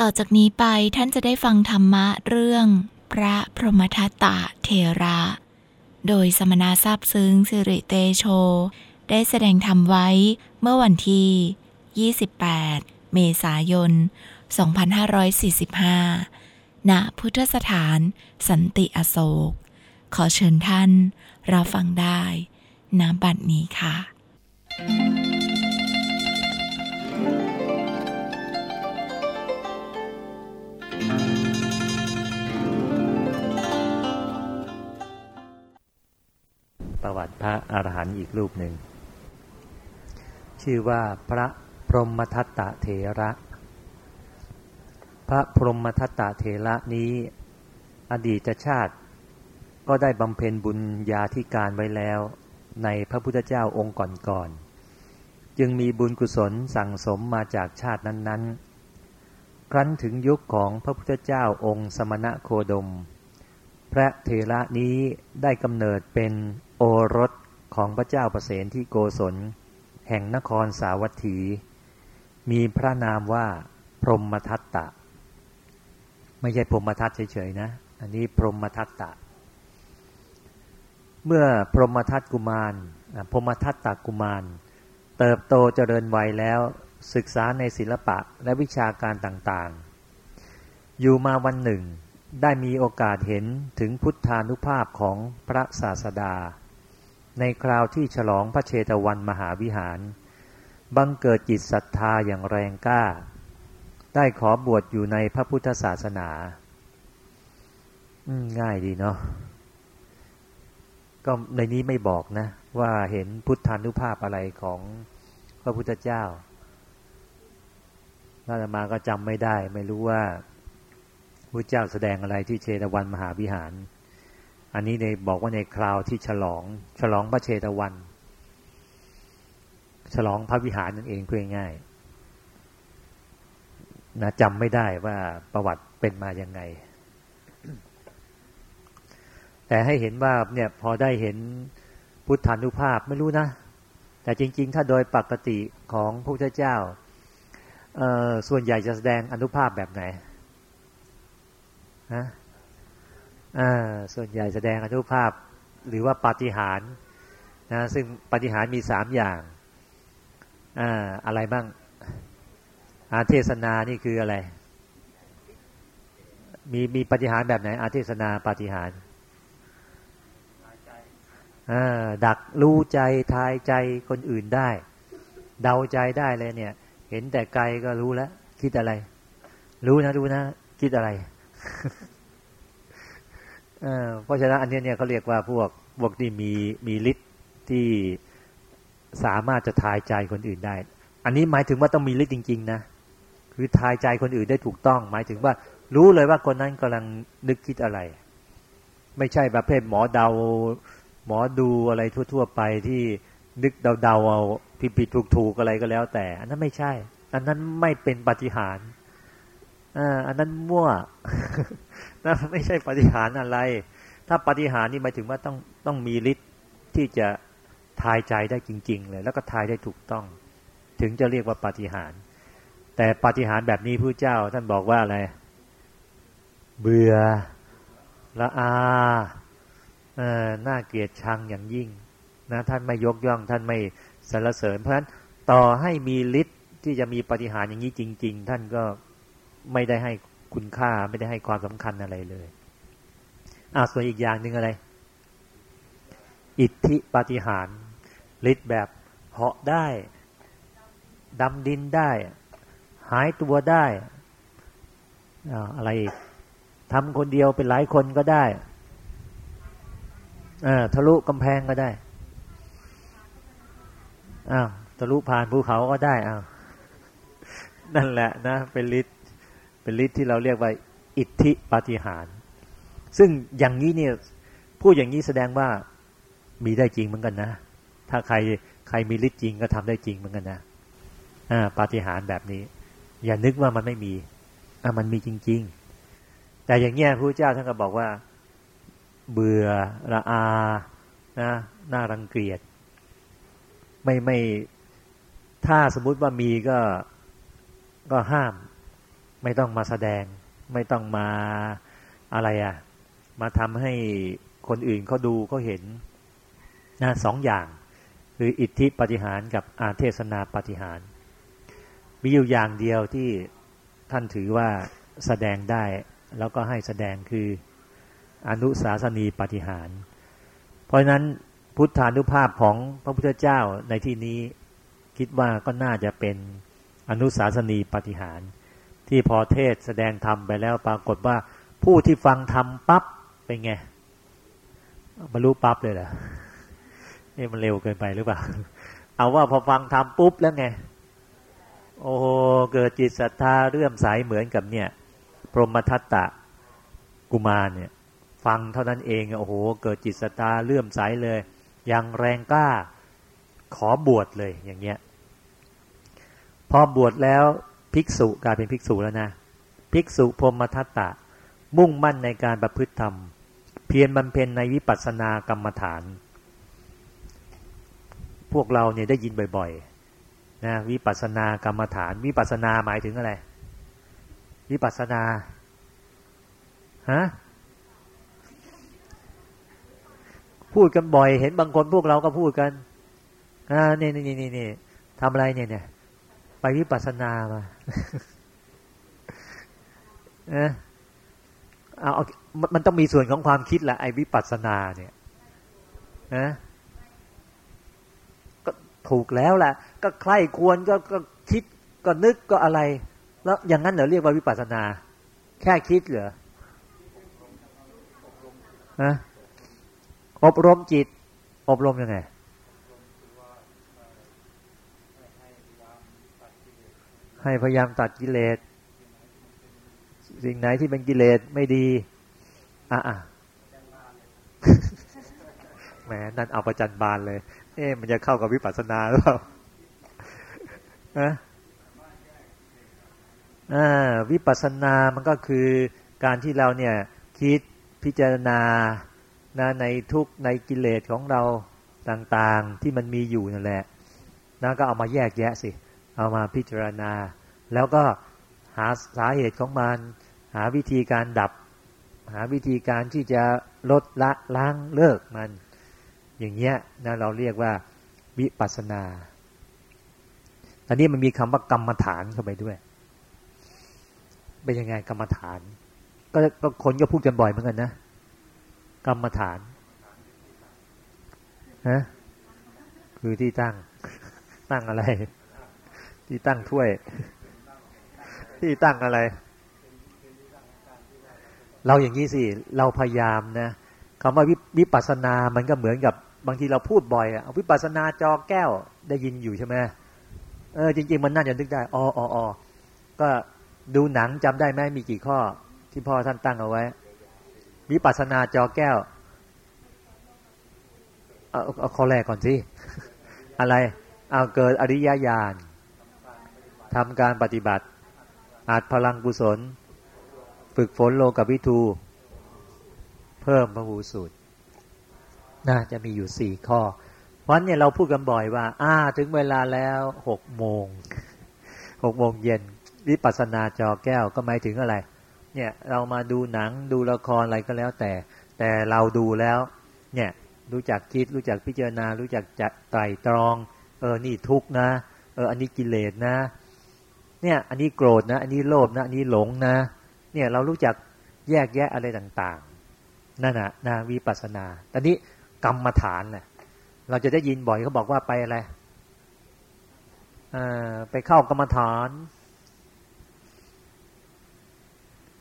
ต่อจากนี้ไปท่านจะได้ฟังธรรมะเรื่อง พระพรหมทัตตะเทระ โดยสมณะทราบซึ้งสิริเตโช ได้แสดงธรรมไว้เมื่อวันที่ 28 เมษายน 2545 ณ พุทธสถานสันติอโศก ขอเชิญท่านรับฟังได้ณบัดนี้ค่ะ ประวัติพระอรหันต์อีกรูปหนึ่ง ชื่อว่าพระพรหมทัตตะเถระ พระพรหมทัตตะเถระนี้ อดีตชาติก็ได้บำเพ็ญบุญญาธิการไว้แล้วในพระพุทธเจ้าองค์ก่อนๆ จึงมีบุญกุศลสั่งสมมาจากชาตินั้นๆ ครั้นถึงยุคของพระพุทธเจ้าองค์สมณะโคดม พระเถระนี้ได้กำเนิดเป็นโอรสของพระเจ้าประเสนที่โกศล แห่งนครสาวัตถี มีพระนามว่าพรหมทัตตะ ไม่ใช่พรหมทัตเฉยๆนะ อันนี้พรหมทัตตะ เมื่อพรหมทัตกุมารพรหมทัตตะกุมาร เติบโตเจริญวัยแล้วศึกษาในศิลปะและวิชาการต่างๆ อยู่มาวันหนึ่งได้มีโอกาสเห็นถึงพุทธานุภาพของพระศาสดา ในคราวที่ฉลองพระเชตวันมหาวิหาร บังเกิดจิตศรัทธาอย่างแรงกล้า ได้ขอบวชอยู่ในพระพุทธศาสนา ง่ายดีเนาะก็ในนี้ไม่บอกนะ ว่าเห็นพุทธานุภาพอะไรของพระพุทธเจ้าน่าจะมาก็จำไม่ได้ ไม่รู้ว่าพระเจ้าแสดงอะไรที่เชตวันมหาวิหาร อันนี้ในบอกว่าในคราวที่ฉลอง ฉลองพระเชตวัน ฉลองพระวิหารนั่นเองเพื่อง่ายนะจำไม่ได้ว่าประวัติเป็นมาอย่างไง แต่ให้เห็นว่าเนี่ยพอได้เห็นพุทธานุภาพไม่รู้นะ แต่จริง ๆ ถ้าโดยปกติของพระพุทธเจ้า ส่วนใหญ่จะแสดงอนุภาพแบบไหนนะ ส่วนใหญ่แสดงอนุภาพหรือว่าปาฏิหาริย์นะซึ่งปาฏิหาริย์มีสามอย่างอ่าอะไรบ้างอาเทศนานี่คืออะไร มีมีปฏิหารแบบไหน อาเทศนาปฏิหารดักรู้ใจทายใจคนอื่นได้ เดาใจได้เลยเนี่ย เห็นแต่ไกลก็รู้แล้ว คิดอะไร รู้นะรู้นะ คิดอะไร เพราะฉะนั้นอันนี้เนี่ยเขาเรียกว่าพวกพวกที่มีมีฤทธิ์ที่สามารถจะทายใจคนอื่นได้ อันนี้หมายถึงว่าต้องมีฤทธิ์จริง ๆ นะ คือทายใจคนอื่นได้ถูกต้อง หมายถึงว่ารู้เลยว่าคนนั้นกำลังนึกคิดอะไร ไม่ใช่ประเภทหมอเดา หมอดูอะไรทั่ว ๆ ไปที่นึกเดาๆเอาผิดๆถูกๆอะไรก็แล้วแต่ อันนั้นไม่ใช่ อันนั้นไม่เป็นปฏิหารอันนั้นมั่ว นั่นไม่ใช่ปฏิหารอะไร ถ้าปฏิหารนี่หมายถึงว่าต้องต้องมีฤทธิ์ที่จะทายใจได้จริง ๆ เลย แล้วก็ทายได้ถูกต้อง ถึงจะเรียกว่าปฏิหาร แต่ปฏิหารแบบนี้ผู้เจ้าท่านบอกว่าอะไร เบื่อละอาเออน่าเกลียดชังอย่างยิ่งนะท่านไม่ยกย่องท่านไม่สรรเสริญ เพราะฉะนั้นต่อให้มีฤทธิ์ที่จะมีปฏิหารอย่างนี้จริง ๆ ท่านก็ไม่ได้ให้ คุณค่าไม่ได้ให้ความสำคัญอะไรเลยอ่าส่วนอีกอย่างหนึ่งอะไร อิทธิปาฏิหารฤทธิ์แบบเหาะได้ดำดินได้ หายตัวได้อาอะไรอีกทำคนเดียวเป็นหลายคนก็ได้ทะลุกำแพงก็ได้อ้าวทะลุผ่านภูเขาก็ได้อ้าวนั่นแหละนะเป็นฤทธิ์ เป็นฤทธิ์ที่เราเรียกว่า อิทธิปาฏิหาริย์ซึ่งอย่างนี้เนี่ยพูดอย่างนี้แสดงว่ามีได้จริงเหมือนกันนะ ถ้าใครใครมีฤทธิ์จริงก็ทำได้จริงเหมือนกันนะอ่าปาฏิหาริย์แบบนี้ อย่านึกว่ามันไม่มีอ่ามันมีจริง ๆ แต่อย่างเงี้ยพระเจ้าท่านก็บอกว่า เบื่อละอานะน่ารังเกียจไม่ไม่ถ้าสมมุติว่ามีก็ก็ห้าม ไม่ต้องมาแสดง ไม่ต้องมาอะไรอะ่ะ มาทำให้คนอื่นเขาดูเขาเห็นนะสองอย่าง คืออิทธิปฏิหารกับอาเทศนาปฏิหารมีอยู่อย่างเดียวที่ท่านถือว่าแสดงได้ แล้วก็ให้แสดงคืออนุสาสนีปฏิหาร เพราะฉะนั้นพุทธานุภาพของพระพุทธเจ้าในที่นี้คิดว่าก็น่าจะเป็นอนุสาสนีปฏิหาร ที่พอเทศแสดงธรรมไปแล้วปรากฏว่า ผู้ที่ฟังธรรมปั๊บเป็นไงบรรลุปั๊บเลยเหรอนี่มันเร็วเกินไปหรือเปล่า เอาว่าพอฟังธรรมปุ๊บแล้วไง โอ้โหเกิดจิตศรัทธาเรื่อมใสเหมือนกับเนี่ย พรหมทัตตะกุมารเนี่ย ฟังเท่านั้นเองโอ้โห เกิดจิตศรัทธาเลื่อมใสเลย ยังแรงกล้าขอบวชเลยอย่างเงี้ย พอบวชแล้ว ภิกษุกลายเป็นภิกษุแล้วนะภิกษุพรหมทัตตะ มุ่งมั่นในการประพฤติธรรม เพียรบำเพ็ญในวิปัสสนากรรมฐาน พวกเราเนี่ยได้ยินบ่อยๆนะวิปัสสนากรรมฐาน วิปัสสนาหมายถึงอะไร วิปัสสนาฮะพูดกันบ่อย เห็นบางคนพวกเราก็พูดกันอ่านี่นี่นี่นี่ทำอะไรเนี่ยเนี่ย ไปวิปัสสนามาเออเอามันต้องมีส่วนของความคิดแหละไอ้วิปัสสนาเนี่ยนะก็ถูกแล้วแหละก็ใคร่ควรก็ก็คิดก็นึกก็อะไร แล้วอย่างนั้นเหรอเรียกว่าวิปัสสนา แค่คิดเหรอฮะอบรมจิต อบรมยังไง ให้พยายามตัดกิเลส สิ่งไหนที่เป็นกิเลสไม่ดี อะอะแหมนั่นเอาประจันบานเลย เอ๊ะมันจะเข้ากับวิปัสสนาหรือเปล่าอะอ่าวิปัสสนา มันก็คือการที่เราเนี่ยคิดพิจารณานะในทุกในกิเลสของเราต่างๆที่มันมีอยู่นั่นแหละนะก็เอามาแยกแยะสิ เอามาพิจารณา แล้วก็หาสาเหตุของมัน หาวิธีการดับ หาวิธีการที่จะลดละล้างเลิกมัน อย่างเงี้ยนะเราเรียกว่าวิปัสนาอันนี้มันมีคำว่ากรรมฐานเข้าไปด้วยเป็นยังไงกรรมฐาน ก็คนก็พูดกันบ่อยเหมือนกันนะกรรมฐานฮะคือที่ตั้งตั้งอะไร ที่ตั้งถ้วย ที่ตั้งอะไร เราอย่างนี้สิ เราพยายามนะคำว่าวิปัสสนามันก็เหมือนกับบางทีเราพูดบ่อยอะวิปัสสนาจอแก้วได้ยินอยู่ใช่ไหมเออจริง ๆ มันน่าจะนึกได้อ๋ออ๋อก็ดูหนังจำได้ไหมมีกี่ข้อ ที่พ่อท่านตั้งเอาไว้วิปัสนาจอแก้วเอาเอาข้อแรกก่อนสิอะไรเอาเกิดอริยญาณ ทำการปฏิบัติ อาจพลังกุศล ฝึกฝนโลกวิทู เพิ่มพระหูสูตรน่าจะมีอยู่สี่ข้อเพราะเนี่ยเราพูดกันบ่อยว่า อ่า ถึงเวลาแล้วหกโมงหกโมงเย็นวิปัสนาจอแก้วก็หมายถึงอะไร เนี่ยเรามาดูหนังดูละครอะไรก็แล้วแต่ แต่เราดูแล้ว เนี่ยรู้จักคิดรู้จักพิจารณา รู้จักจะไตรตรอง เออนี่ทุกนะ เอออันนี้กิเลสนะ เนี่ย อันนี้โกรธนะ อันนี้โลภนะ อันนี้หลงนะ เนี่ยเรารู้จักแยกแยะอะไรต่างๆ นั่นนะนาวิปัสนาตอนนี้กรรมฐานแหละเราจะได้ยินบ่อยเขาบอกว่าไปอะไรไปเข้ากรรมฐาน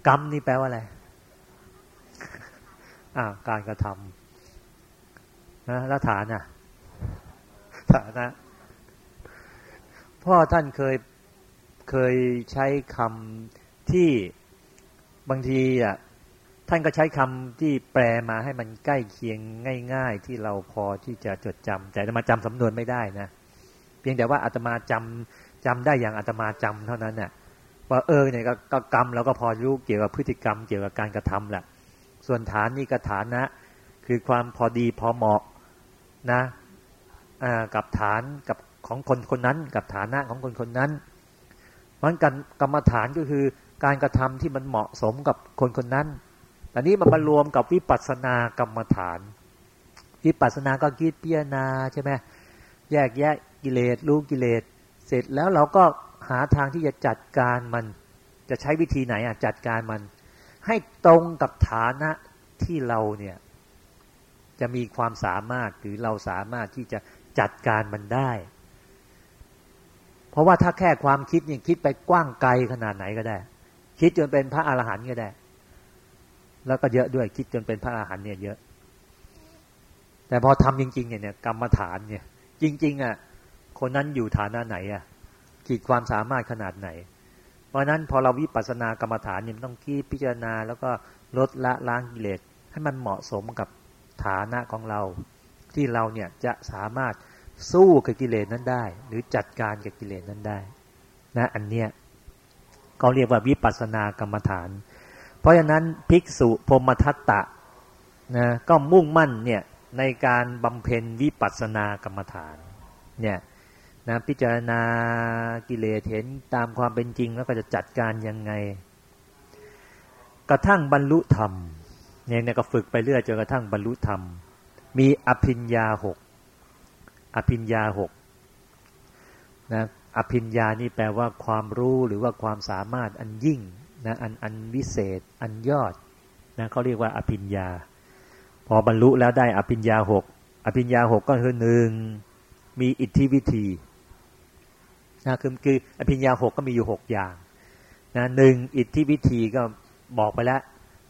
กรรมนี่แปลว่าอะไรอ่าการกระทำนะแล้วฐานอะฐานะพ่อท่านเคย เคยใช้คำที่บางทีอะท่านก็ใช้คำที่แปลมาให้มันใกล้เคียงง่าย ๆ ที่เราพอที่จะจดจำแต่มาจำสำนวนไม่ได้นะเพียงแต่ว่าอาตมาจำจำได้อย่างอาตมาจำเท่านั้นเนี่ยว่าเออเนี่ยก็กรรมเราก็พอรู้เกี่ยวกับพฤติกรรมเกี่ยวกับการกระทำแหละส่วนฐานนี่กฐานนะ คือความพอดีพอเหมาะนะกับฐานกับของคนคนนั้น กับฐานะของคนคนนั้น มันกันกรรมฐานก็คือการกระทำที่มันเหมาะสมกับคนคนนั้นอันนี้มันมารวมกับวิปัสสนากรรมฐาน วิปัสสนาก็คิดพิจารณาใช่ไหมแยกแยะกิเลสรู้กิเลส เสร็จแล้วเราก็หาทางที่จะจัดการมันจะใช้วิธีไหนอะจัดการมัน ให้ตรงกับฐานะที่เราเนี่ยจะมีความสามารถหรือเราสามารถที่จะจัดการมันได้ เพราะว่าถ้าแค่ความคิดเนี่ยคิดไปกว้างไกลขนาดไหนก็ได้ คิดจนเป็นพระอรหันต์ก็ได้ แล้วก็เยอะด้วยคิดจนเป็นพระอรหันต์เนี่ยเยอะ แต่พอทำจริง ๆ เนี่ยกรรมฐานเนี่ย จริง ๆอะคนนั้นอยู่ฐานะไหนอะขีดความสามารถขนาดไหน เพราะนั้นพอเราวิปัสสนากรรมฐานเนี่ยต้องคิดพิจารณา แล้วก็ลดละล้างกิเลสให้มันเหมาะสมกับฐานะของเรา ที่เราเนี่ยจะสามารถ สู้กับกิเลสนั้นได้ หรือจัดการกับกิเลสนั้นได้ นะอันเนี้ยเขาเรียกว่าวิปัสสนากรรมฐาน เพราะฉะนั้นภิกษุพรมทัตตะนะก็มุ่งมั่นเนี่ยในการบำเพ็ญวิปัสสนากรรมฐานเนี่ยนะพิจารณากิเลสเห็นตามความเป็นจริงแล้วก็จะจัดการยังไง กระทั่งบรรลุธรรมเนี่ยก็ฝึกไปเรื่อยจนกระทั่งบรรลุธรรม มีอภิญญาหก อภิญญาหกนะอภิญญานี่แปลว่าความรู้หรือว่าความสามารถอันยิ่งนะอันอันวิเศษ อันยอดนะเขาเรียกว่าอภิญญา พอบรรลุแล้วได้อภิญญาหกอภิญญาหกก็คือหนึ่งมีอิทธิวิธีนะคือคืออภิญญาหกก็มีอยู่หกอย่างนะหนึ่งอิทธิวิธีก็บอกไปแล้ว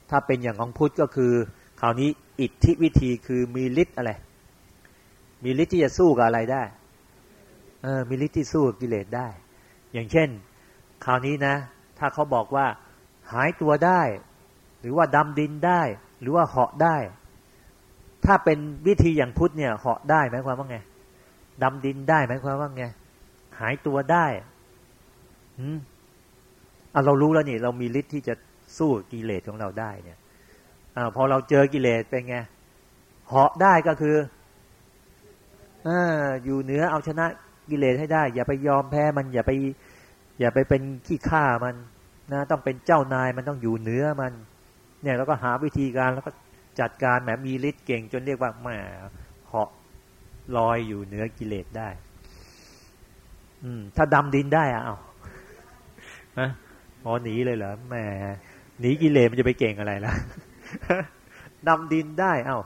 ถ้าเป็นอย่างของพุทธก็คือ คราวนี้อิทธิวิธีคือมีฤทธิ์อะไร มีฤทธิ์ที่จะสู้กับอะไรได้ เออ มีฤทธิ์ที่สู้กับกิเลสได้ อย่างเช่น คราวนี้นะ ถ้าเขาบอกว่า หายตัวได้ หรือว่าดำดินได้ หรือว่าเหาะได้ ถ้าเป็นวิธีอย่างพุทธเนี่ย เหาะได้ไหมความว่าไงดำดินได้ไหมความว่าไง หายตัวได้อืมอะเรารู้แล้วนี่ เรามีฤทธิ์ที่จะสู้กิเลสของเราได้เนี่ยอ่าพอเราเจอกิเลสเป็นไงเหาะได้ก็คือ ออยู่เหนือเอาชนะกิเลสให้ได้ อย่าไปยอมแพ้มันอย่าไป อย่าไปเป็นขี้ข้ามันนะต้องเป็นเจ้านายมันต้องอยู่เหนือมัน เนี่ยเราก็หาวิธีการแล้วก็จัดการแหมมีฤทธิ์เก่ง จนเรียกว่าแหมเหาะลอยอยู่เหนือกิเลสได้ อืม ถ้าดำดินได้อะเอาะอ๋อหนีเลยเหรอแหมหนีกิเลสมันจะไปเก่งอะไรล่ะดำดินได้ เอา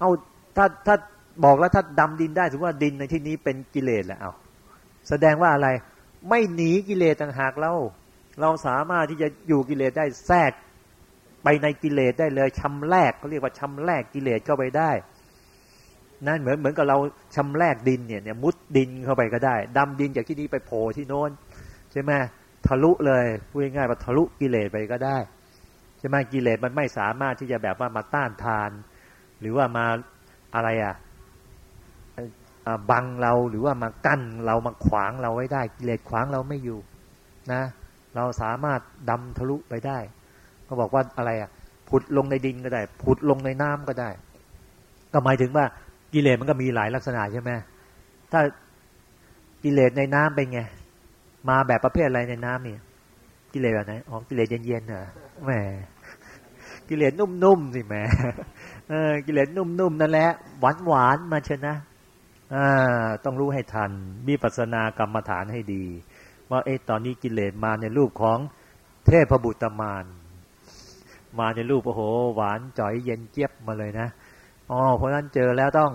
เอาถ้าถ้า บอกแล้วถ้าดำดินได้ถือว่าดินในที่นี้เป็นกิเลสแหละเอาแสดงว่าอะไร ไม่หนีกิเลสต่างหากเราเราสามารถที่จะอยู่กิเลสได้แทรกไปในกิเลสได้เลยชำแรกเขาเรียกว่าชำแรกกิเลสเข้าไปได้นั่นเหมือนเหมือนกับเราชำแรกดินเนี่ยเนี่ยมุดดินเข้าไปก็ได้ดำดินจากที่นี้ไปโผล่ที่โน้นใช่ไหมทะลุเลยพูดง่ายๆว่าทะลุกิเลสไปก็ได้ใช่ไหมกิเลสมันไม่สามารถที่จะแบบว่ามาต้านทาน หรือว่ามาอะไรอะ บังเราหรือว่ามากั้นเรามาขวางเราไว้ได้กิเลสขวางเราไม่อยู่นะ เราสามารถดำทะลุไปได้ ก็บอกว่าอะไรอะผุดลงในดินก็ได้ผุดลงในน้ำก็ได้ ก็หมายถึงว่ากิเลสมันก็มีหลายลักษณะใช่ไหมถ้ากิเลสในน้ำเป็นไงมาแบบประเภทอะไรในน้ำนี่ยกิเลสแบบไหนอ๋อกิเลสเย็นๆเหรอแหมกิเลสนุ่มๆสิแหมเออกิเลสนุ่มๆนั่นแหละหวานๆมาชนะ ต้องรู้ให้ทัน มีปัสนากรรมฐานให้ดี ว่าเอ๊ะตอนนี้กิเลสมาในรูปของเทพบุตรมานมาในรูปโอ้โห หวานจ่อยเย็นเจี๊ยบมาเลยนะอ๋อเพราะนั้นเจอแล้วต้อง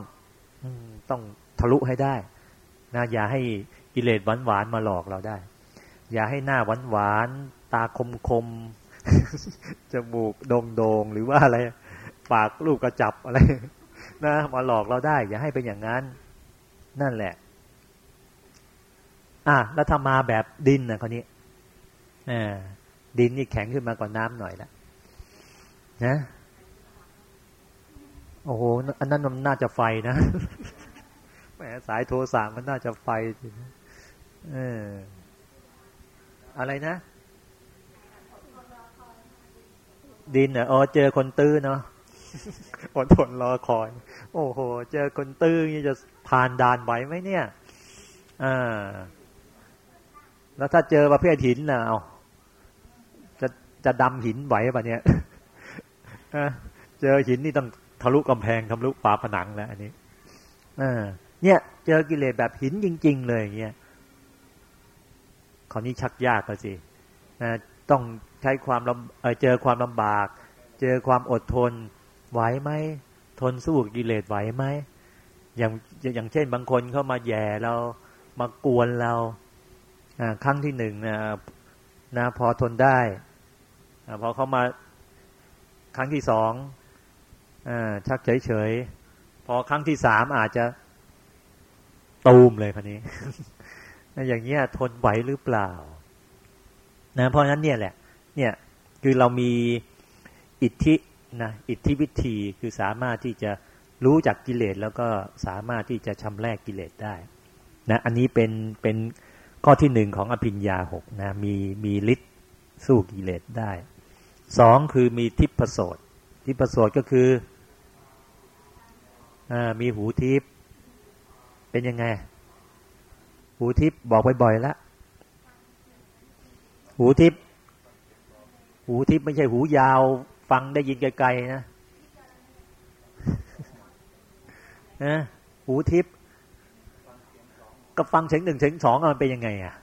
ต้องทะลุให้ได้นะอย่าให้กิเลสหวานหวานมาหลอกเราได้ อย่าให้หน้าหวานหวานตาคมคมจมูกโด่งโด่งหรือว่าอะไร ปากลูกกระจับอะไร นะ มาหลอกเราได้ อย่าให้เป็นอย่างนั้น นั่นแหละ อะแล้วถ้ามาแบบดินนะคนนี้ดินนี่แข็งขึ้นมาก่อนน้ำหน่อยละนะโอ้โหอันนั้นมันน่าจะไฟนะแหมสายโทรศัพท์มันน่าจะไฟเอออะไรนะ ดินเนออ๋อเจอคนตื้อเนาะ อดทนรอคอย โอ้โห เจอคนตื้อนี่จะผ่านด่านไหวไหมเนี่ยอ่าแล้วถ้าเจอประเภทหินนะเอาจะดำหินไหวปะเนี่ยเจอหินนี่ต้องทะลุกำแพงทะลุฝาผนังแล้วอันนี้เนี่ยเจอกิเลสแบบหินจริง ๆ เลยอย่างเงี้ยคราวนี้ชักยากก็สิต้องใช้ความลำเจอความลำบาก เจอความอดทน ไหวไหมทนสู้กิเลสไหวไหมอย่างอย่างเช่นบางคนเข้ามาแย่เรามากวนเราครั้งที่หนึ่งนะนะพอทนได้พอเขามาครั้งที่สองอชักเฉยเฉยพอครั้งที่สามอาจจะตูมเลยคนนี้ อย่างเงี้ยทนไหวหรือเปล่านะเพราะฉะนั้นเนี่ยแหละ เนี่ยคือเรามีอิทธิ นะอิทธิวิธีคือสามารถที่จะรู้จักกิเลสแล้วก็สามารถที่จะชำแรกกิเลสได้นะอันนี้เป็นเป็นข้อที่หนึ่งของอภิญญาหกนะมีมีฤทธิ์สู้กิเลสได้สองคือมีทิพโสตทิพโสตก็คืออมีหูทิพเป็นยังไง หูทิพบอกบ่อยๆแล้วหูทิพหูทิพไม่ใช่หูยาว ฟังได้ยินไกลๆนะนะหูทิพก็ฟังเสียงหนึ่งเสียงสองมันเป็นยังไงอะ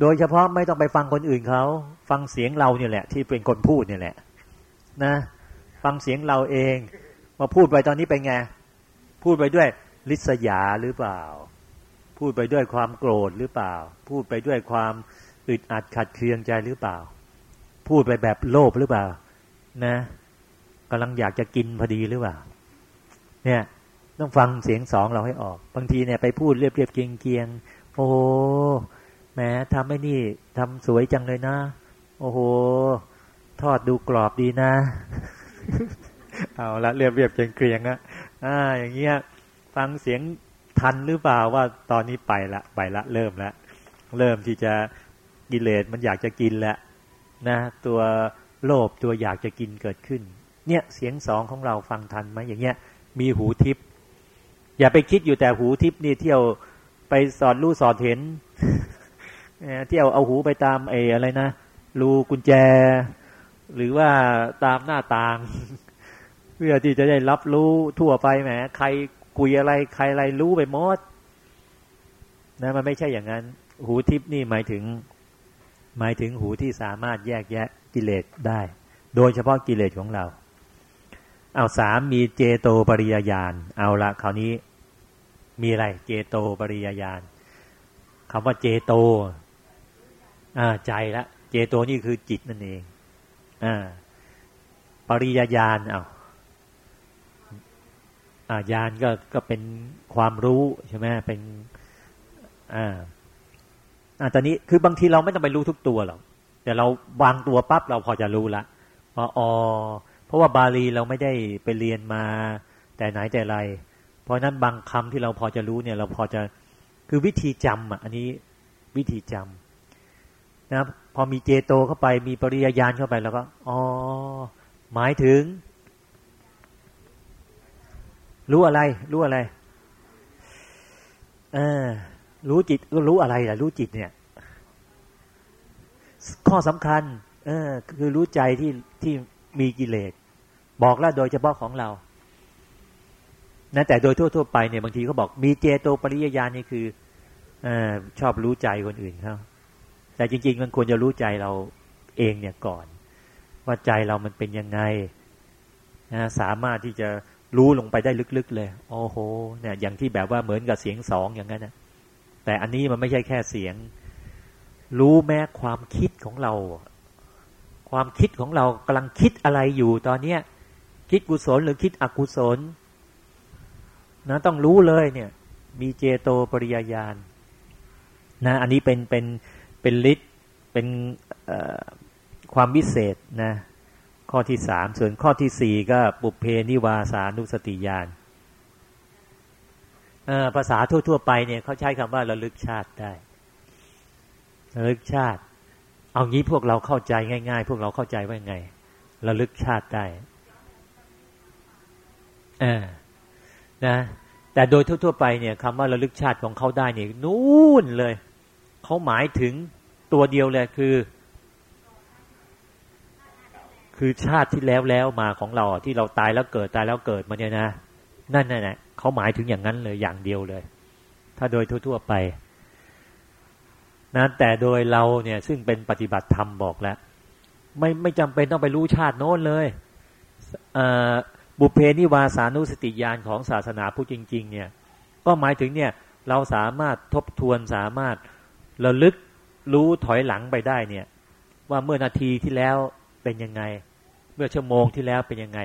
โดยเฉพาะไม่ต้องไปฟังคนอื่นเขา ฟังเสียงเราเนี่ยแหละ ที่เป็นคนพูดเนี่ยแหละ นะ ฟังเสียงเราเองมาพูดไปตอนนี้เป็นไง พูดไปด้วยลิษยาหรือเปล่า พูดไปด้วยความโกรธหรือเปล่า พูดไปด้วยความ อึดอัดขัดเคืองใจหรือเปล่า พูดไปแบบโลภหรือเปล่า นะกำลังอยากจะกินพอดีหรือเปล่า เนี่ยต้องฟังเสียงสองเราให้ออก บางทีเนี่ยไปพูดเรียบเรียบเกียงเกียงโอ้แหมทำไม่นี่ทำสวยจังเลยนะ โอ้โห ทอดดูกรอบดีนะ เอาละเรียบเรียบเกียงเกียงอะอ่า อย่างเงี้ยฟังเสียงทันหรือเปล่าว่าตอนนี้ไปละไปละเริ่มละเริ่มที่จะ กิเลสมันอยากจะกินแหล้วนะ ตัวโลภตัวอยากจะกินเกิดขึ้น เนี่ยเสียงสองของเราฟังทันไหมอย่างเงี้ย มีหูทิพย์อย่าไปคิดอยู่แต่หูทิพย์นี่เที่ยวไปสอดรู้สอดเห็นเที่ยวเอาหูไปตามไอ้อะไรนะรูกุญแจ หรือว่าตามหน้าต่าง เพื่อที่จะได้รับรู้ทั่วไปแหมใครคุยอะไรใครอะไรรู้ไปหมดนะมันไม่ใช่อย่างนั้น หูทิพย์นี่หมายถึง หมายถึงหูที่สามารถแยกแยะกิเลสได้ โดยเฉพาะกิเลสของเรา เอาสามมีเจโตปริยญาณเอาละคราวนี้มีอะไรเจโตปริยญาณคำว่าเจโตอ่าใจละเจโตนี่คือจิตนั่นเองอ่าปริยญาณเอาอ่าญาณก็ก็เป็นความรู้ใช่ไหมเป็นอ่า อ่าตอนนี้คือบางทีเราไม่ต้องไปรู้ทุกตัวหรอกแต่เราวางตัวปั๊บเราพอจะรู้ละพออ๋อเพราะว่าบาลีเราไม่ได้ไปเรียนมา แต่ไหนแต่ไร เพราะนั้นบางคำที่เราพอจะรู้เนี่ย เราพอจะคือวิธีจำอะอันนี้วิธีจำนะพอมีเจโตเข้าไปมีปริยญาณเข้าไปแล้วก็อ๋อหมายถึง รู้อะไร รู้อะไรเออ รู้จิตก็รู้อะไรล่ะ รู้จิตเนี่ย ข้อสำคัญ เออ คือรู้ใจที่ที่มีกิเลสบอกแล้วโดยเฉพาะของเรานะแต่โดยทั่ว ๆ ไปเนี่ยบางทีเขาบอกมีเจโตปริยญาณนี่คืออชอบรู้ใจคนอื่นเขาแต่จริง ๆ มันควรจะรู้ใจเราเองเนี่ยก่อน ว่าใจเรามันเป็นยังไงนะสามารถที่จะรู้ลงไปได้ลึกๆ เลย โอ้โหเนี่ยอย่างที่แบบว่าเหมือนกับเสียงสองอย่างนั้นนะ แต่อันนี้มันไม่ใช่แค่เสียง รู้แม้ความคิดของเรา ความคิดของเรากำลังคิดอะไรอยู่ตอนเนี้ย คิดกุศลหรือคิดอกุศลนะต้องรู้เลยเนี่ย มีเจโตปริยญาณนะอันนี้เป็นเป็นเป็นฤทธิ์เป็นความวิเศษนะข้อที่สามส่วนข้อที่สี่ก็ปุเพนิวาสานุสติญาณ ภาษาทั่ว ๆ ไปเนี่ยเขาใช้คำว่าระลึกชาติได้ระลึกชาติ เอางี้พวกเราเข้าใจง่าย ๆ พวกเราเข้าใจว่าไงระลึกชาติได้อนะแต่โดยทั่ว ๆ ไปเนี่ยคำว่าระลึกชาติของเขาได้เนี่ยนู่นเลย เขาหมายถึงตัวเดียวเลยคือ คือชาติที่แล้วแล้วมาของเราที่เราตายแล้วเกิดตายแล้วเกิดมาเนี่ยนะ นั่นน่ะ เขาหมายถึงอย่างนั้นเลยอย่างเดียวเลย ถ้าโดยทั่ว ๆไปนะแต่โดยเราเนี่ยซึ่งเป็นปฏิบัติธรรมบอกแล้ว ไม่ไม่จำเป็นต้องไปรู้ชาติโน้นเลยบุเพนิวาสานุสติญาณของศาสนาพุทธจริง ๆ เนี่ย ก็หมายถึงเนี่ยเราสามารถทบทวนสามารถระลึกรู้ถอยหลังไปได้เนี่ย ว่าเมื่อนาทีที่แล้วเป็นยังไง เมื่อชั่วโมงที่แล้วเป็นยังไง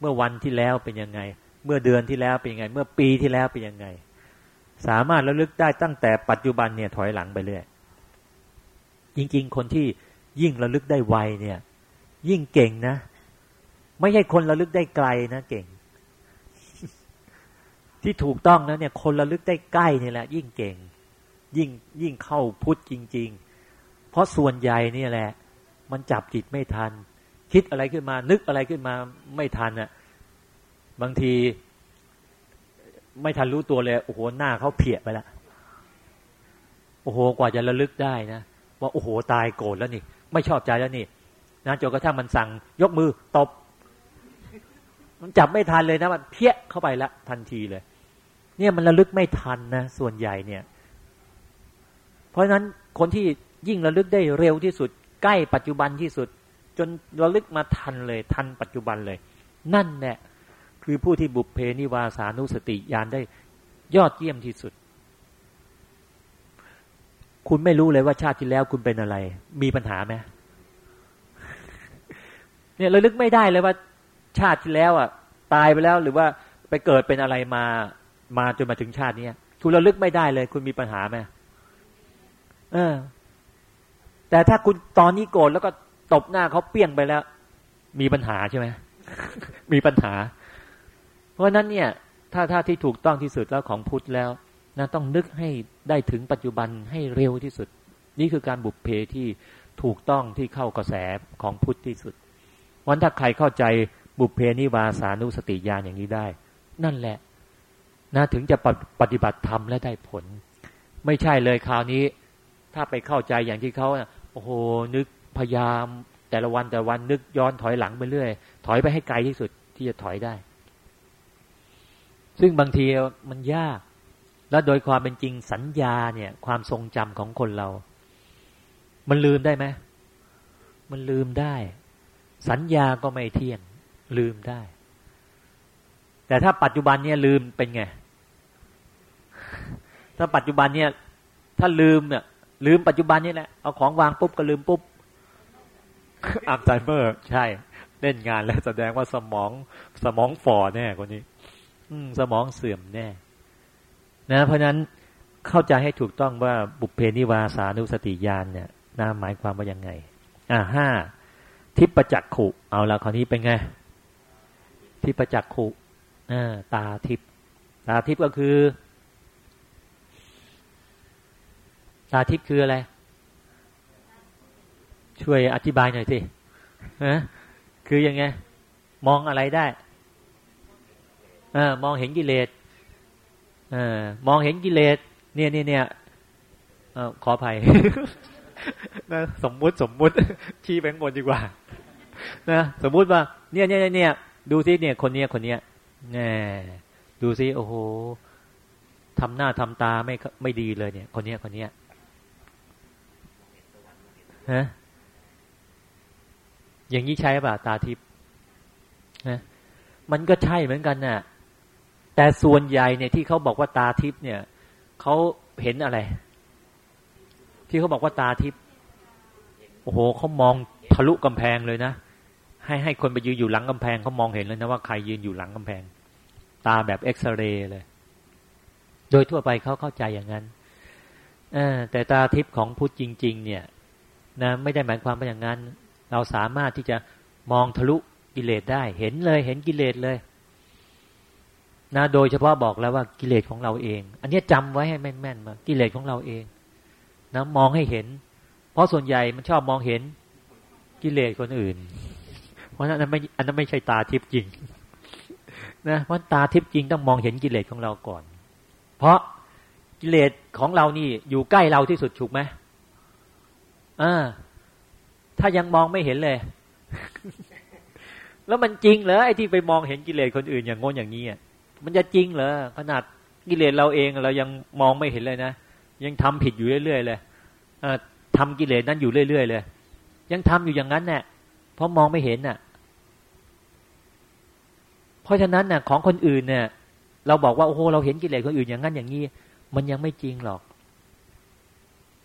เมื่อวันที่แล้วเป็นยังไง เมื่อเดือนที่แล้วเป็นยังไง เมื่อปีที่แล้วเป็นยังไง สามารถระลึกได้ตั้งแต่ปัจจุบันเนี่ยถอยหลังไปเรื่อยจริง ๆ คนที่ยิ่งระลึกได้ไวเนี่ย ยิ่งเก่งนะ ไม่ใช่คนระลึกได้ไกลนะเก่ง ที่ถูกต้องนะเนี่ย คนระลึกได้ใกล้นี่แหละ ยิ่งเก่ง ยิ่งยิ่งเข้าพุทธจริง ๆ เพราะส่วนใหญ่นี่แหละ มันจับจิตไม่ทัน คิดอะไรขึ้นมา นึกอะไรขึ้นมาไม่ทันอะ่ะ บางทีไม่ทันรู้ตัวเลย โอ้โหหน้าเขาเพียไปแล้วโอ้โหกว่าจะระลึกได้นะว่าโอ้โหตายโกรธแล้วนี่ ไม่ชอบใจแล้วนี่นะจนกระทั่งมันสั่ง ยกมือตบ มันจับไม่ทันเลยนะมันเพี้ยเข้าไปละทันทีเลย เนี่ยมันระลึกไม่ทันนะส่วนใหญ่เนี่ย เพราะฉะนั้นคนที่ยิ่งระลึกได้เร็วที่สุด ใกล้ปัจจุบันที่สุด จนระลึกมาทันเลย ทันปัจจุบันเลย นั่นแหละ คือผู้ที่บุพเพนิวาสานุสติญาณได้ยอดเยี่ยมที่สุด คุณไม่รู้เลยว่าชาติที่แล้วคุณเป็นอะไร มีปัญหาไหมเนี่ยเราลึกไม่ได้เลยว่าชาติที่แล้วอะ ตายไปแล้วหรือว่าไปเกิดเป็นอะไรมามาจนมาถึงชาตินี้คุณระลึกไม่ได้เลย คุณมีปัญหาไหมเออ แต่ถ้าคุณตอนนี้โกรธแล้วก็ตบหน้าเขาเปี้ยงไปแล้ว มีปัญหาใช่ไหมมีปัญหา เพราะนั้นเนี่ยถ้าถ้าที่ถูกต้องที่สุดแล้วของพุทธแล้วนะต้องนึกให้ได้ถึงปัจจุบันให้เร็วที่สุด นี่คือการบุพเพที่ถูกต้องที่เข้ากระแสของพุทธที่สุดวันถ้าใครเข้าใจบุพเพนิวาสานุสติญาณอย่างนี้ได้ นั่นแหละนะถึงจะปฏิบัติธรรมและได้ผล ไม่ใช่เลยคราวนี้ ถ้าไปเข้าใจอย่างที่เขาโอ้โหนึกพยายามแต่ละวันแต่วันนึกย้อนถอยหลังไปเรื่อย ถอยไปให้ไกลที่สุดที่จะถอยได้ ซึ่งบางทีมันยาก แล้วโดยความเป็นจริงสัญญาเนี่ย ความทรงจำของคนเรา มันลืมได้ไหมมันลืมได้ สัญญาก็ไม่เที่ยง ลืมได้ แต่ถ้าปัจจุบันเนี่ยลืมเป็นไง ถ้าปัจจุบันเนี่ย ถ้าลืมเนี่ยลืมปัจจุบันนี่แหละเอาของวางปุ๊บก็ลืมปุ๊บอัลไซเมอร์ ใช่ เล่นงานแล้วแสดงว่าสมองสมองฝ่อแน่คนนี้อื สมองเสื่อมแน่นะ เพราะนั้นเข้าใจให้ถูกต้องว่าบุพเพนิวาสานุสติญาณเนี่ยนะหมายความว่ายังไง อ่าห้าทิพประจักขุเอาละคราวนี้เป็นไงทิพประจักขุอ่าตาทิพตาทิพก็คือ ตาทิพคืออะไร ช่วยอธิบายหน่อยสิฮะคือยังไง มองอะไรได้ อมองเห็นกิเลสอมองเห็นกิเลสเนี่ยเนี่ยเนี่ยขออภัยนะสมมุติสมมุติชี้แบงบนดีกว่า นะสมมุติว่า เนี่ยเนี่ยเนี่ยดูซิเนี่ย คนเนี้ยคนเนี้ยแน่ดูซิโอ้โหทำหน้าทำตาไม่ไม่ดีเลยเนี่ย คนเนี้ยคนเนี้ยฮะอย่างนี้ใช่ป่ะตาทิพย์นะมันก็ใช่เหมือนกันน่ะ แต่ส่วนใหญ่เนี่ยที่เขาบอกว่าตาทิพย์เนี่ยเขาเห็นอะไร ที่เขาบอกว่าตาทิพย์โอ้โหเขามองทะลุกำแพงเลยนะให้ให้คนไปยืนอยู่หลังกำแพงเขามองเห็นเลยนะว่าใครยืนอยู่หลังกำแพง ตาแบบเอ็กซเรย์เลย โดยทั่วไปเขาเข้าใจอย่างนั้นอแต่ตาทิพย์ของพุทธจริง ๆ เนี่ย นะไม่ได้หมายความว่าอย่างนั้น เราสามารถที่จะมองทะลุกิเลสได้ เห็นเลยเห็นกิเลสเลย นะโดยเฉพาะบอกแล้วว่ากิเลสของเราเอง อันนี้จำไว้ให้แม่นๆมากิเลสของเราเองนะมองให้เห็น เพราะส่วนใหญ่มันชอบมองเห็นกิเลสคนอื่น เพราะนั้นไม่อันนั้นไม่ใช่ตาทิพย์จริงนะเพราะตาทิพย์จริงต้องมองเห็นกิเลสของเราก่อน เพราะกิเลสของเรานี่อยู่ใกล้เราที่สุดถูกไหมอ่าถ้ายังมองไม่เห็นเลย แล้วมันจริงเหรอไอ้ที่ไปมองเห็นกิเลสคนอื่นอย่างงนอย่างนี้อะ มันจะจริงเหรอขนาดกิเลสเราเองเรายังมองไม่เห็นเลยนะยังทำผิดอยู่เรื่อยๆเลยทำกิเลสนั้นอยู่เรื่อยๆเลย ยังทำอยู่อย่างนั้นแน่เพราะมองไม่เห็นน่ะ เพราะฉะนั้นน่ะ ของคนอื่นเนี่ย เราบอกว่าโอ้โหเราเห็นกิเลสคนอื่นอย่างนั้นอย่างนี้ มันยังไม่จริงหรอก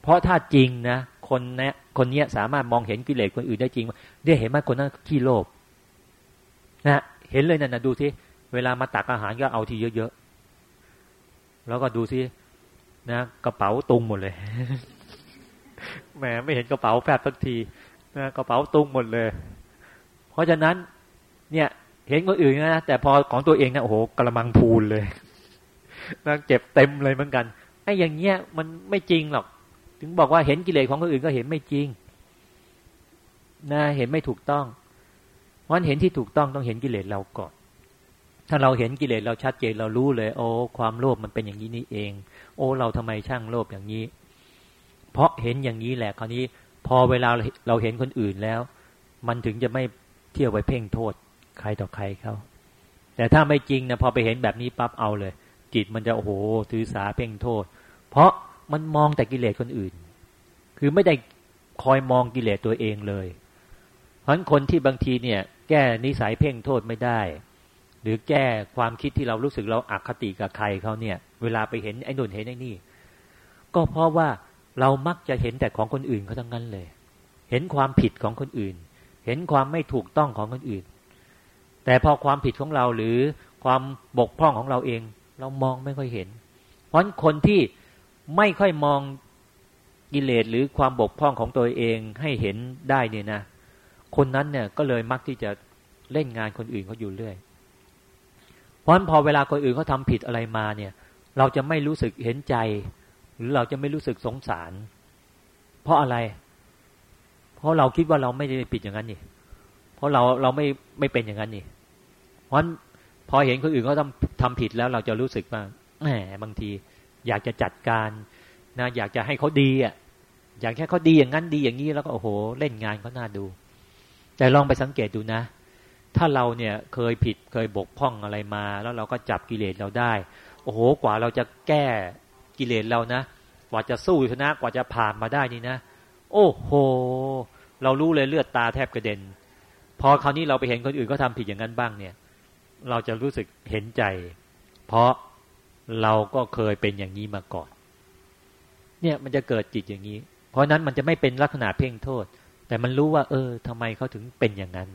เพราะถ้าจริงนะคนเนี้ยคนเนี้ยสามารถมองเห็นกิเลสคนอื่นได้จริงได้เห็นไหมคนนั้นขี้โลภนะเห็นเลยนะนะดูสิ เวลามาตักอาหารก็เอาทีเยอะๆ แล้วก็ดูสินะกระเป๋าตุงหมดเลย แหมไม่เห็นกระเป๋าแฟบสักทีนะกระเป๋าตุงหมดเลย เพราะฉะนั้น เนี่ย เห็นคนอื่นนะแต่พอของตัวเองนะโอ้โหกระมังพูนเลยนะเก็บเต็มเลยเหมือนกันไอ้อย่างเงี้ยมันไม่จริงหรอก ถึงบอกว่าเห็นกิเลสของคนอื่นก็เห็นไม่จริงนะเห็นไม่ถูกต้องเพราะเห็นที่ถูกต้องต้องเห็นกิเลสเราก่อน ถ้าเราเห็นกิเลสเราชัดเจนเรารู้เลย โอ้ความโลภมันเป็นอย่างนี้นี่เอง โอ้เราทำไมช่างโลภอย่างนี้ เพราะเห็นอย่างนี้แหละคราวนี้ พอเวลาเราเห็นคนอื่นแล้ว มันถึงจะไม่เที่ยวไปเพ่งโทษใครต่อใครเขาแต่ถ้าไม่จริงนะพอไปเห็นแบบนี้ปั๊บเอาเลย จิตมันจะโอ้โหถือสาเพ่งโทษ เพราะมันมองแต่กิเลสคนอื่น คือไม่ได้คอยมองกิเลสตัวเองเลย เพราะฉะนั้นคนที่บางทีเนี่ย แก้นิสัยเพ่งโทษไม่ได้ หรือแก้ความคิดที่เรารู้สึกเราอาคติกับใครเขาเนี่ย เวลาไปเห็นไอ้นุ่นเห็นไอ้นี่ ก็เพราะว่าเรามักจะเห็นแต่ของคนอื่นเขาทั้งนั้นเลย เห็นความผิดของคนอื่น เห็นความไม่ถูกต้องของคนอื่น แต่พอความผิดของเราหรือความบกพร่องของเราเอง เรามองไม่ค่อยเห็น เพราะคนที่ไม่ค่อยมองกิเลสหรือความบกพร่องของตัวเองให้เห็นได้เนี่ยนะ คนนั้นเนี่ยก็เลยมักที่จะเล่นงานคนอื่นเขาอยู่เรื่อย เพราะฉะนั้นพอเวลาคนอื่นเขาทาผิดอะไรมาเนี่ย เราจะไม่รู้สึกเห็นใจ หรือเราจะไม่รู้สึกสงสาร เพราะอะไร เพราะเราคิดว่าเราไม่ได้ผิดอย่างนั้นนี่เพราะเราเราไม่ไม่เป็นอย่างนั้นนี่เพราะฉะนั้นพอเห็นคนอื่นเขาทำทำผิดแล้วเราจะรู้สึกว่าแหมบางที อยากจะจัดการนะอยากจะให้เขาดีอะอยากแค่เขาดีอย่างนั้นดีอย่างนี้แล้วก็โอ้โห เล่นงานเขาน่าดู แต่ลองไปสังเกตดูนะ ถ้าเราเนี่ยเคยผิดเคยบกพร่องอะไรมา แล้วเราก็จับกิเลสเราได้ โอ้โหกว่าเราจะแก้กิเลสเรานะ กว่าจะสู้ชนะกว่าจะผ่านมาได้นี่นะ โอ้โห เรารู้เลยเลือดตาแทบกระเด็น พอคราวนี้เราไปเห็นคนอื่นก็ทำผิดอย่างนั้นบ้างเนี่ย เราจะรู้สึกเห็นใจ เพราะเราก็เคยเป็นอย่างนี้มาก่อน เนี่ยมันจะเกิดจิตอย่างนี้ เพราะนั้นมันจะไม่เป็นลักษณะเพ่งโทษ แต่มันรู้ว่า เออทำไมเขาถึงเป็นอย่างนั้น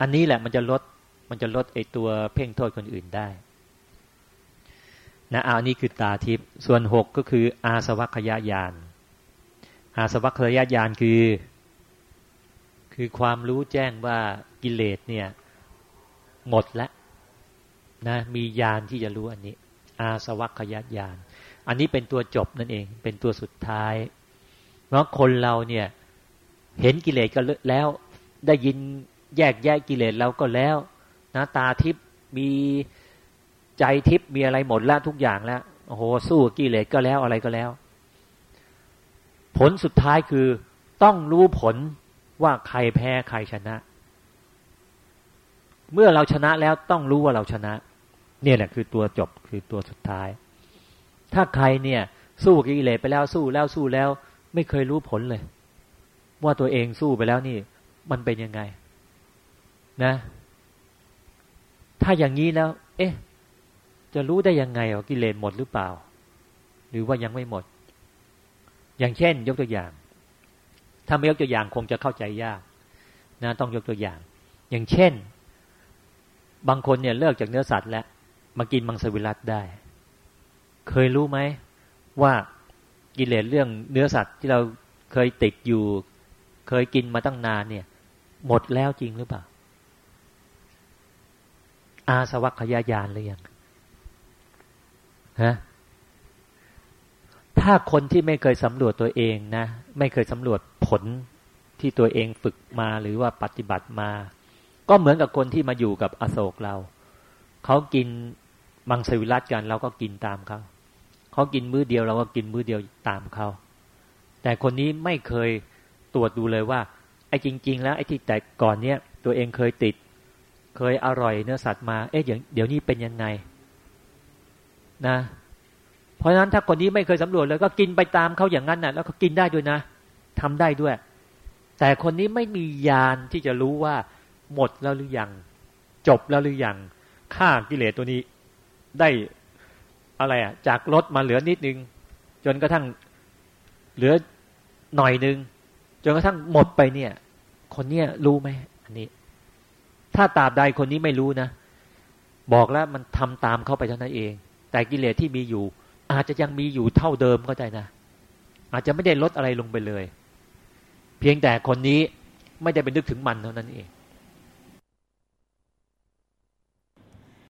อันนี้แหละมันจะลดมันจะลดไอตัวเพ่งโทษคนอื่นได้นะอันนี้คือตาทิพย์ส่วนหกก็คือ อาสวัคยายาน อาสวัคยายานคือ คือความรู้แจ้งว่ากิเลสเนี่ย หมดแล้วนะมียานที่จะรู้อันนี้ อาสวัคยายาน อันนี้เป็นตัวจบนั่นเอง เป็นตัวสุดท้าย เพราะคนเราเนี่ย เห็นกิเลสก็แล้วได้ยิน แยกแยกกิเลสเราก็แล้วนะตาทิพย์มีใจทิพย์มีอะไรหมดแล้วทุกอย่างแล้วโอ้โหสู้กิเลสก็แล้วอะไรก็แล้ว ผลสุดท้ายคือต้องรู้ผลว่าใครแพ้ใครชนะ เมื่อเราชนะแล้วต้องรู้ว่าเราชนะ เนี่ยแหละคือตัวจบคือตัวสุดท้าย ถ้าใครเนี่ย สู้กิเลสไปแล้วสู้แล้วสู้แล้ว ไม่เคยรู้ผลเลย ว่าตัวเองสู้ไปแล้วนี่ มันเป็นยังไง นะ ถ้าอย่างนี้แล้ว เอ๊ะ จะรู้ได้ยังไงว่ากิเลสหมดหรือเปล่า หรือว่ายังไม่หมด อย่างเช่น ยกตัวอย่าง ถ้าไม่ยกตัวอย่างคงจะเข้าใจยากนะต้องยกตัวอย่าง อย่างเช่น บางคนเนี่ยเลิกจากเนื้อสัตว์แล้วมากินมังสวิรัตได้ เคยรู้ไหมว่ากิเลสเรื่องเนื้อสัตว์ที่เราเคยติดอยู่ เคยกินมาตั้งนานเนี่ย หมดแล้วจริงหรือเปล่า อาสวัคยายานหรือยังฮะถ้าคนที่ไม่เคยสำรวจตัวเองนะ ไม่เคยสำรวจผลที่ตัวเองฝึกมาหรือว่าปฏิบัติมา ก็เหมือนกับคนที่มาอยู่กับอโศกเรา เขากินมังสวิรัตกันเราก็กินตามเขาเขากินมื้อเดียวเราก็กินมื้อเดียวตามเขาแต่คนนี้ไม่เคยตรวจดูเลยว่าไอ้จริง ๆ แล้วไอ้ที่แต่ก่อนเนี้ยตัวเองเคยติด เคยอร่อยเนื้อสัตว์มา เอ๊ะเดี๋ยวนี้เป็นยังไง นะ เพราะฉะนั้นถ้าคนนี้ไม่เคยสำรวจเลยก็กินไปตามเขาอย่างนั้นนะ่ะ แล้วก็กินได้ด้วยนะทำได้ด้วย แต่คนนี้ไม่มียานที่จะรู้ว่า หมดแล้วหรือยังจบแล้วหรือยังฆ่ากิเลสตัวนี้ ได้อะไรอะ จากลดมาเหลือนิดนึง จนกระทั่งเหลือหน่อยนึงจนกระทั่งหมดไปเนี่ย คนเนี้ยรู้ไหมอันนี้ ถ้าตราบใดคนนี้ไม่รู้นะ บอกแล้วมันทำตามเข้าไปเท่านั้นเอง แต่กิเลสที่มีอยู่ อาจจะยังมีอยู่เท่าเดิมก็ได้นะ อาจจะไม่ได้ลดอะไรลงไปเลย เพียงแต่คนนี้ไม่ได้เป็นึกถึงมันเท่านั้นเอง